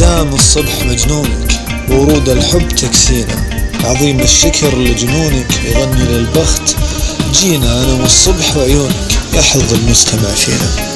دام الصبح مجنونك ورود الحب تكسينا. عظيم الشكر لجنونك يغني للبخت. جينا أنا والصبح وعيونك يحظ المستمع فينا.